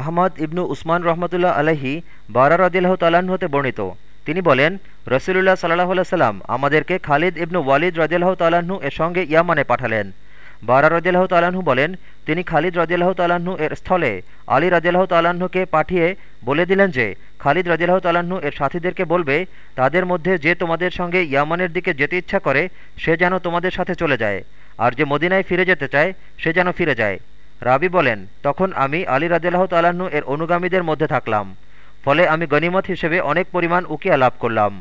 আহমদ ইবনু উসমান রহমতুল্লাহ আলহি বারা রদিল্লাহ তালাহ হতে বর্ণিত। তিনি বলেন, রসুলুল্লাহ সাল্লাহ সাল্লাম আমাদেরকে খালিদ ইবনু ওয়ালিদ রদিল্লাহ তালাহু এর সঙ্গে ইয়ামানে পাঠালেন। বারা রদিল্লাহ তালাহু বলেন, তিনি খালিদ রদিল্লাহ তালাহু এর স্থলে আলী রদিল্লাহ তালাহুকে পাঠিয়ে বলে দিলেন যে, খালিদ রদিল্লাহ তালাহু এর সাথীদেরকে বলবে, তাদের মধ্যে যে তোমাদের সঙ্গে ইয়ামানের দিকে যেতে ইচ্ছা করে, সে যেন তোমাদের সাথে চলে যায়। আর যে মদিনায় ফিরে যেতে চায়, সে যেন ফিরে যায়। রাবি বলেন, তখন আমি আলী রাজিয়াল্লাহ তালাহনু এর অনুগামীদের মধ্যে থাকলাম। ফলে আমি গনিমত হিসেবে অনেক পরিমাণ উকিয়া লাভ করলাম।